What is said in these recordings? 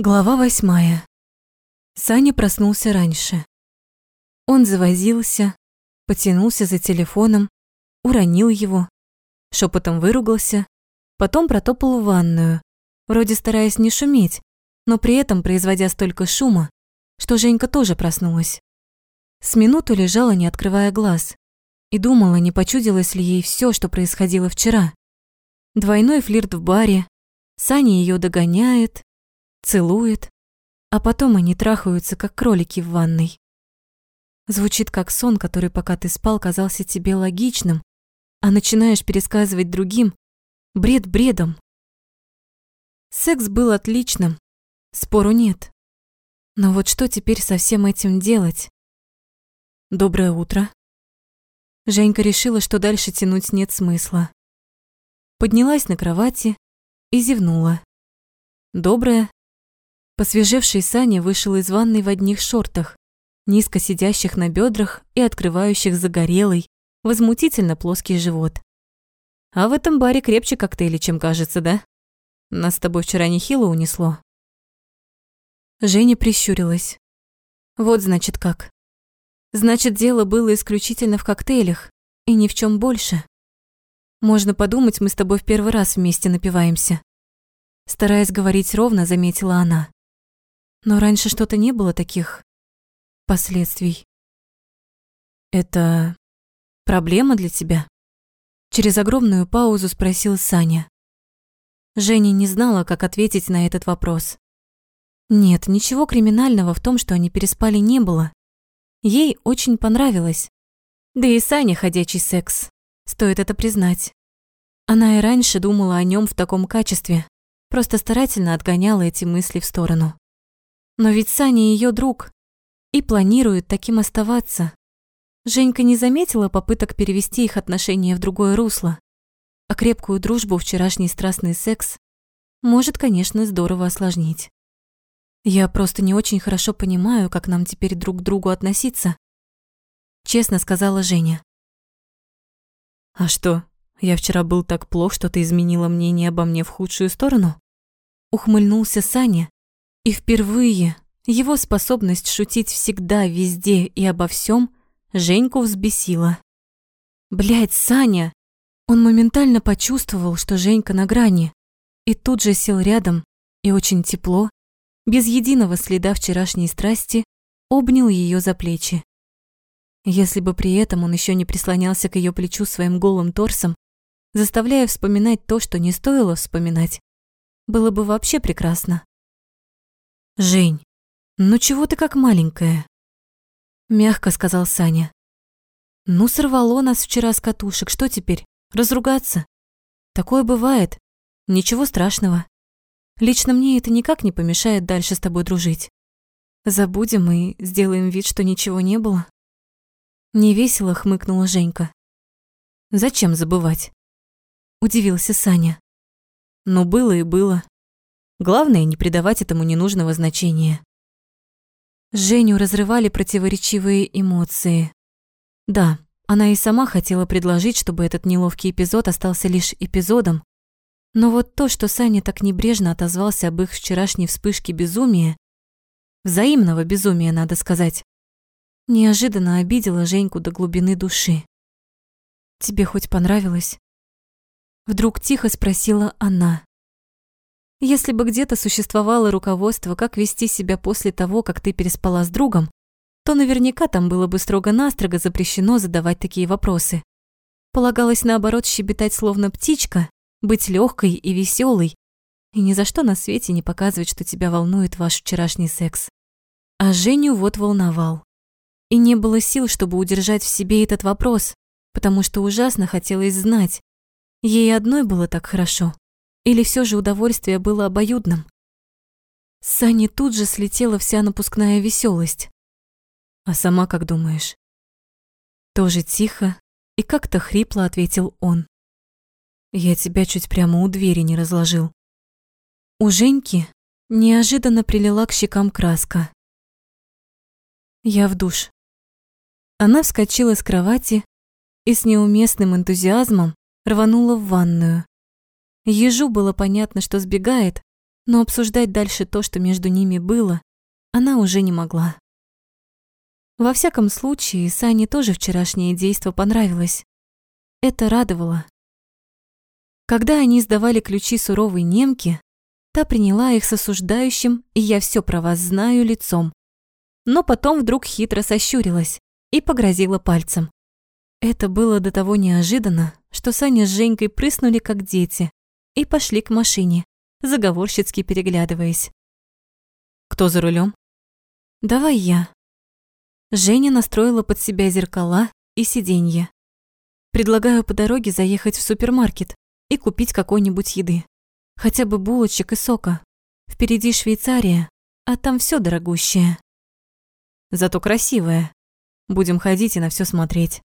Глава восьмая. Саня проснулся раньше. Он завозился, потянулся за телефоном, уронил его, шепотом выругался, потом протопал в ванную, вроде стараясь не шуметь, но при этом производя столько шума, что Женька тоже проснулась. С минуту лежала, не открывая глаз, и думала, не почудилось ли ей все, что происходило вчера. Двойной флирт в баре, Саня ее догоняет, целует, а потом они трахаются, как кролики в ванной. Звучит как сон, который, пока ты спал, казался тебе логичным, а начинаешь пересказывать другим бред бредом. Секс был отличным, спору нет. Но вот что теперь со всем этим делать? Доброе утро. Женька решила, что дальше тянуть нет смысла. Поднялась на кровати и зевнула. Доброе Посвежевший Саня вышел из ванной в одних шортах, низко сидящих на бедрах и открывающих загорелый, возмутительно плоский живот. А в этом баре крепче коктейли, чем кажется, да? Нас с тобой вчера нехило унесло. Женя прищурилась. Вот значит как. Значит, дело было исключительно в коктейлях и ни в чем больше. Можно подумать, мы с тобой в первый раз вместе напиваемся. Стараясь говорить ровно, заметила она. Но раньше что-то не было таких последствий. Это проблема для тебя? Через огромную паузу спросил Саня. Женя не знала, как ответить на этот вопрос. Нет, ничего криминального в том, что они переспали, не было. Ей очень понравилось. Да и Саня ходячий секс, стоит это признать. Она и раньше думала о нем в таком качестве, просто старательно отгоняла эти мысли в сторону. Но ведь Саня ее друг и планирует таким оставаться. Женька не заметила попыток перевести их отношения в другое русло, а крепкую дружбу вчерашний страстный секс может, конечно, здорово осложнить. Я просто не очень хорошо понимаю, как нам теперь друг к другу относиться, честно сказала Женя. А что, я вчера был так плох, что ты изменила мнение обо мне в худшую сторону? Ухмыльнулся Саня, и впервые его способность шутить всегда, везде и обо всем Женьку взбесила. Блять, Саня! Он моментально почувствовал, что Женька на грани, и тут же сел рядом и очень тепло, без единого следа вчерашней страсти, обнял ее за плечи. Если бы при этом он еще не прислонялся к ее плечу своим голым торсом, заставляя вспоминать то, что не стоило вспоминать, было бы вообще прекрасно. «Жень, ну чего ты как маленькая?» Мягко сказал Саня. «Ну, сорвало нас вчера с катушек, что теперь, разругаться? Такое бывает, ничего страшного. Лично мне это никак не помешает дальше с тобой дружить. Забудем и сделаем вид, что ничего не было». Невесело хмыкнула Женька. «Зачем забывать?» Удивился Саня. «Ну, было и было. Главное, не придавать этому ненужного значения. Женю разрывали противоречивые эмоции. Да, она и сама хотела предложить, чтобы этот неловкий эпизод остался лишь эпизодом. Но вот то, что Саня так небрежно отозвался об их вчерашней вспышке безумия, взаимного безумия, надо сказать, неожиданно обидела Женьку до глубины души. «Тебе хоть понравилось?» Вдруг тихо спросила она. Если бы где-то существовало руководство, как вести себя после того, как ты переспала с другом, то наверняка там было бы строго-настрого запрещено задавать такие вопросы. Полагалось, наоборот, щебетать словно птичка, быть легкой и веселой, и ни за что на свете не показывать, что тебя волнует ваш вчерашний секс. А Женю вот волновал. И не было сил, чтобы удержать в себе этот вопрос, потому что ужасно хотелось знать, ей одной было так хорошо или все же удовольствие было обоюдным? С Сани тут же слетела вся напускная веселость. А сама как думаешь? Тоже тихо и как-то хрипло ответил он. Я тебя чуть прямо у двери не разложил. У Женьки неожиданно прилила к щекам краска. Я в душ. Она вскочила с кровати и с неуместным энтузиазмом рванула в ванную. Ежу было понятно, что сбегает, но обсуждать дальше то, что между ними было, она уже не могла. Во всяком случае, Сане тоже вчерашнее действо понравилось. Это радовало. Когда они сдавали ключи суровой немке, та приняла их с осуждающим и «я все про вас знаю» лицом. Но потом вдруг хитро сощурилась и погрозила пальцем. Это было до того неожиданно, что Саня с Женькой прыснули как дети и пошли к машине, заговорщицки переглядываясь. «Кто за рулем? «Давай я». Женя настроила под себя зеркала и сиденье. Предлагаю по дороге заехать в супермаркет и купить какой-нибудь еды. Хотя бы булочек и сока. Впереди Швейцария, а там все дорогущее. Зато красивое. Будем ходить и на все смотреть.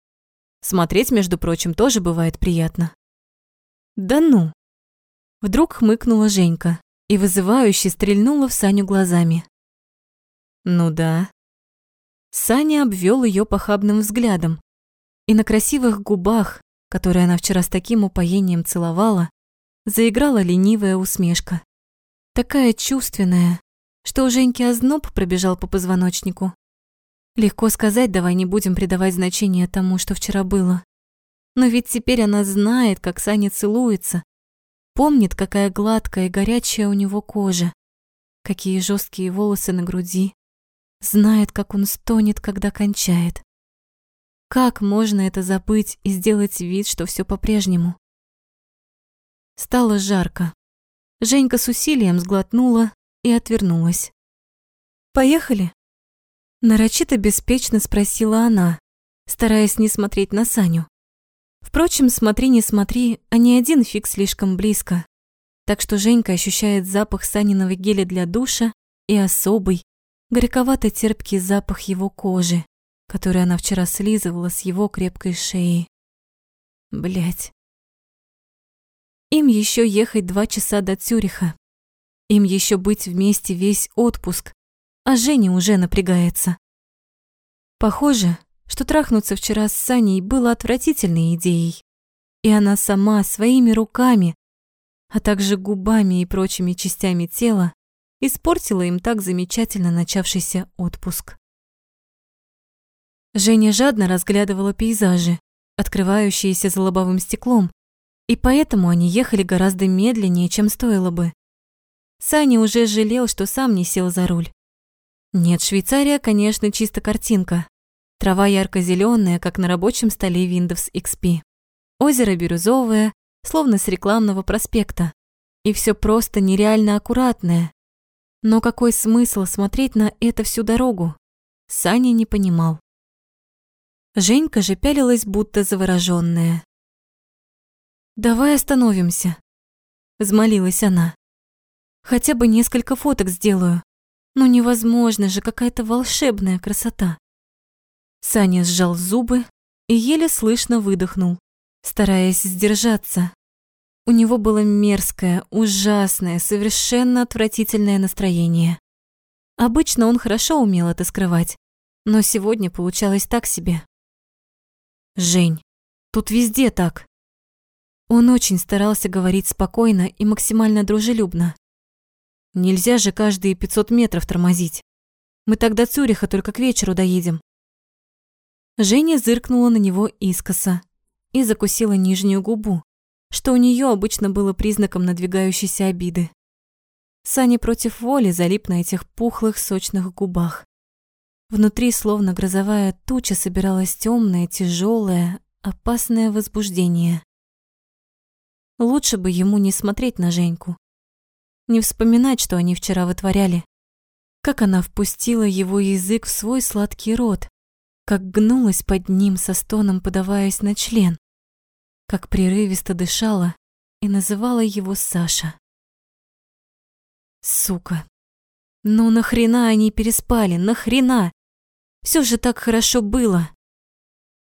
Смотреть, между прочим, тоже бывает приятно. Да ну. Вдруг хмыкнула Женька и вызывающе стрельнула в Саню глазами. Ну да. Саня обвел ее похабным взглядом, и на красивых губах, которые она вчера с таким упоением целовала, заиграла ленивая усмешка. Такая чувственная, что у Женьки озноб пробежал по позвоночнику. Легко сказать, давай не будем придавать значения тому, что вчера было. Но ведь теперь она знает, как Саня целуется, помнит, какая гладкая и горячая у него кожа, какие жесткие волосы на груди, знает, как он стонет, когда кончает. Как можно это забыть и сделать вид, что все по-прежнему? Стало жарко. Женька с усилием сглотнула и отвернулась. «Поехали?» Нарочито беспечно спросила она, стараясь не смотреть на Саню. Впрочем, смотри, не смотри, а ни один фиг слишком близко. Так что Женька ощущает запах Саниного геля для душа и особый, горьковато-терпкий запах его кожи, который она вчера слизывала с его крепкой шеи. Блять. Им еще ехать два часа до Цюриха. Им еще быть вместе весь отпуск, а Женя уже напрягается. Похоже, что трахнуться вчера с Саней было отвратительной идеей, и она сама своими руками, а также губами и прочими частями тела испортила им так замечательно начавшийся отпуск. Женя жадно разглядывала пейзажи, открывающиеся за лобовым стеклом, и поэтому они ехали гораздо медленнее, чем стоило бы. Саня уже жалел, что сам не сел за руль. Нет, Швейцария, конечно, чисто картинка. Трава ярко зеленая как на рабочем столе Windows XP. Озеро бирюзовое, словно с рекламного проспекта. И все просто нереально аккуратное. Но какой смысл смотреть на это всю дорогу? Саня не понимал. Женька же пялилась, будто заворожённая. «Давай остановимся», – взмолилась она. «Хотя бы несколько фоток сделаю. Ну невозможно же, какая-то волшебная красота. Саня сжал зубы и еле слышно выдохнул, стараясь сдержаться. У него было мерзкое, ужасное, совершенно отвратительное настроение. Обычно он хорошо умел это скрывать, но сегодня получалось так себе. «Жень, тут везде так». Он очень старался говорить спокойно и максимально дружелюбно. Нельзя же каждые 500 метров тормозить. Мы тогда Цюриха только к вечеру доедем. Женя зыркнула на него искоса и закусила нижнюю губу, что у нее обычно было признаком надвигающейся обиды. Саня против воли залип на этих пухлых сочных губах. Внутри, словно грозовая туча, собиралось темное, тяжелое, опасное возбуждение. Лучше бы ему не смотреть на Женьку не вспоминать, что они вчера вытворяли. Как она впустила его язык в свой сладкий рот, как гнулась под ним со стоном, подаваясь на член, как прерывисто дышала и называла его Саша. Сука. Ну нахрена они переспали, нахрена? Все же так хорошо было.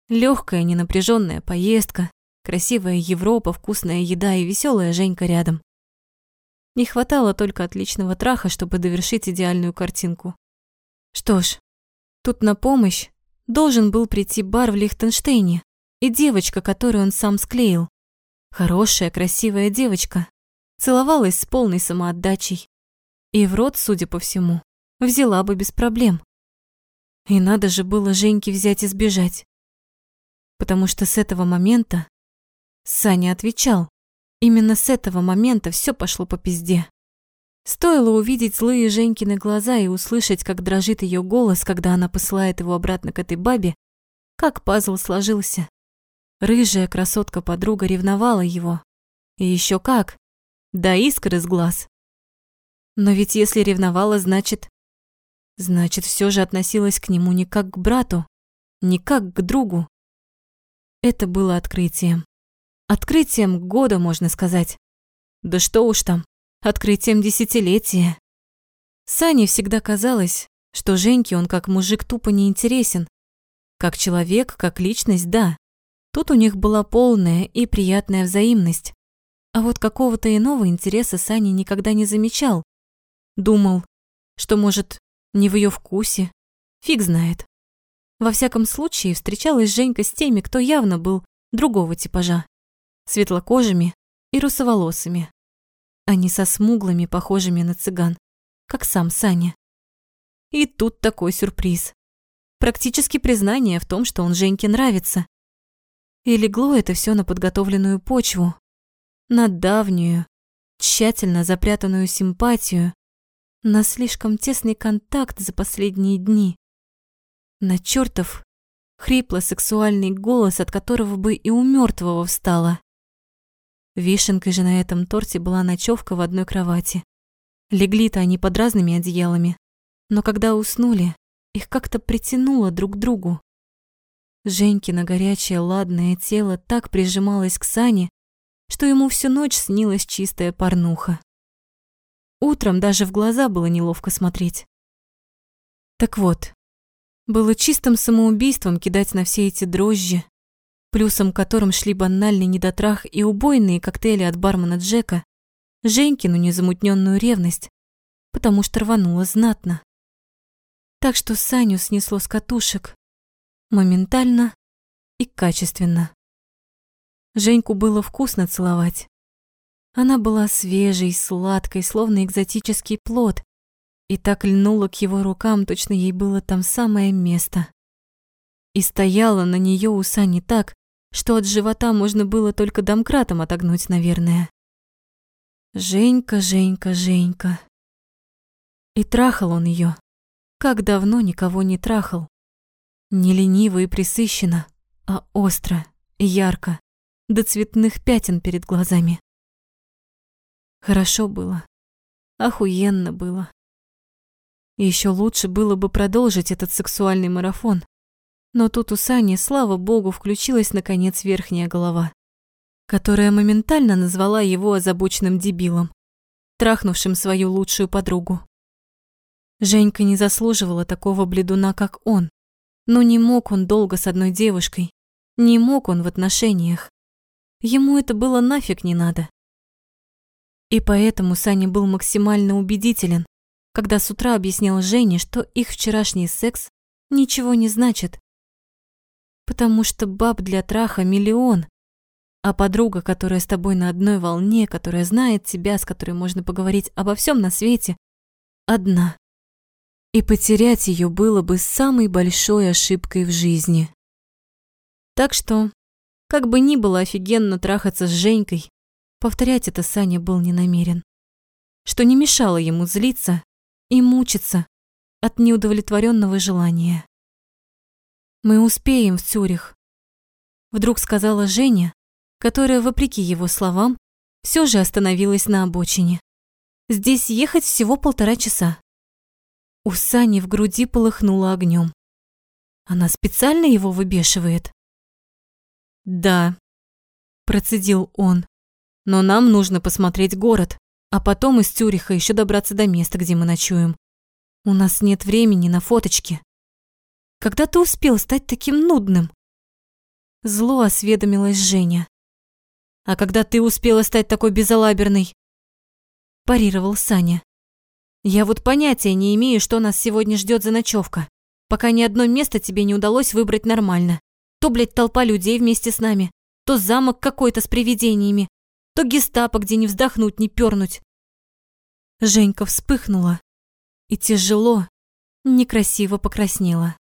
Легкая, ненапряженная поездка, красивая Европа, вкусная еда и веселая Женька рядом. Не хватало только отличного траха, чтобы довершить идеальную картинку. Что ж, тут на помощь должен был прийти бар в Лихтенштейне и девочка, которую он сам склеил. Хорошая, красивая девочка. Целовалась с полной самоотдачей, И в рот, судя по всему, взяла бы без проблем. И надо же было Женьке взять и сбежать. Потому что с этого момента Саня отвечал. Именно с этого момента все пошло по пизде. Стоило увидеть злые Женькины глаза и услышать, как дрожит ее голос, когда она посылает его обратно к этой бабе, как пазл сложился. Рыжая красотка-подруга ревновала его. И еще как. Да искр из глаз. Но ведь если ревновала, значит... Значит, все же относилась к нему не как к брату, не как к другу. Это было открытием. Открытием года, можно сказать. Да что уж там, открытием десятилетия. Сане всегда казалось, что Женьке он как мужик тупо не интересен. Как человек, как личность, да. Тут у них была полная и приятная взаимность. А вот какого-то иного интереса Саня никогда не замечал. Думал, что, может, не в ее вкусе. Фиг знает. Во всяком случае, встречалась Женька с теми, кто явно был другого типажа. Светлокожими и русоволосыми а не со смуглыми, похожими на цыган, как сам Саня. И тут такой сюрприз. Практически признание в том, что он Женьке нравится. И легло это все на подготовленную почву, на давнюю, тщательно запрятанную симпатию, на слишком тесный контакт за последние дни, на чертов хрипло-сексуальный голос, от которого бы и у мертвого встала. Вишенкой же на этом торте была ночевка в одной кровати. Легли-то они под разными одеялами, но когда уснули, их как-то притянуло друг к другу. Женькино горячее ладное тело так прижималось к Сане, что ему всю ночь снилась чистая порнуха. Утром даже в глаза было неловко смотреть. Так вот, было чистым самоубийством кидать на все эти дрожжи, плюсом которым шли банальный недотрах и убойные коктейли от бармена Джека, Женькину незамутненную ревность, потому что рвануло знатно. Так что Саню снесло с катушек. Моментально и качественно. Женьку было вкусно целовать. Она была свежей, сладкой, словно экзотический плод, и так льнула к его рукам, точно ей было там самое место и стояла на нее у Сани так, что от живота можно было только домкратом отогнуть, наверное. Женька, Женька, Женька. И трахал он ее. Как давно никого не трахал. Не лениво и присыщенно, а остро и ярко, до цветных пятен перед глазами. Хорошо было. Охуенно было. И еще лучше было бы продолжить этот сексуальный марафон, но тут у Сани, слава богу, включилась наконец верхняя голова, которая моментально назвала его озабоченным дебилом, трахнувшим свою лучшую подругу. Женька не заслуживала такого бледуна, как он, но не мог он долго с одной девушкой, не мог он в отношениях. Ему это было нафиг не надо. И поэтому Саня был максимально убедителен, когда с утра объяснял Жене, что их вчерашний секс ничего не значит, потому что баб для траха миллион. А подруга, которая с тобой на одной волне, которая знает тебя, с которой можно поговорить обо всем на свете, одна. И потерять ее было бы самой большой ошибкой в жизни. Так что, как бы ни было офигенно трахаться с Женькой, повторять это Саня был не намерен. Что не мешало ему злиться и мучиться от неудовлетворенного желания. Мы успеем в Цюрих. Вдруг сказала Женя, которая, вопреки его словам, все же остановилась на обочине. Здесь ехать всего полтора часа. У Сани в груди полыхнуло огнем. Она специально его выбешивает? Да, процедил он. Но нам нужно посмотреть город, а потом из Цюриха еще добраться до места, где мы ночуем. У нас нет времени на фоточки. Когда ты успел стать таким нудным? Зло осведомилась Женя. А когда ты успела стать такой безалаберной? Парировал Саня. Я вот понятия не имею, что нас сегодня ждет за ночевка, пока ни одно место тебе не удалось выбрать нормально. То, блядь, толпа людей вместе с нами, то замок какой-то с привидениями, то гестапо, где не вздохнуть, не пернуть. Женька вспыхнула и тяжело, некрасиво покраснела.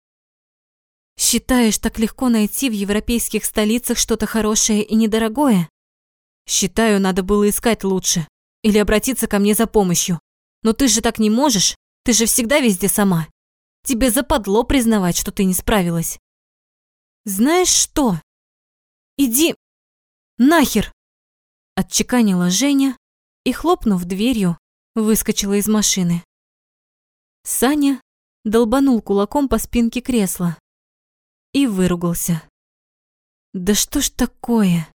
Считаешь, так легко найти в европейских столицах что-то хорошее и недорогое? Считаю, надо было искать лучше или обратиться ко мне за помощью. Но ты же так не можешь, ты же всегда везде сама. Тебе западло признавать, что ты не справилась. Знаешь что? Иди нахер! Отчеканила Женя и, хлопнув дверью, выскочила из машины. Саня долбанул кулаком по спинке кресла и выругался. Да что ж такое?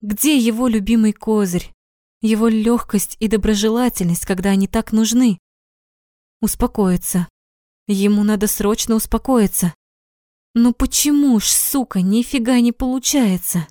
Где его любимый козырь? Его легкость и доброжелательность, когда они так нужны? Успокоиться. Ему надо срочно успокоиться. Но почему ж, сука, нифига не получается?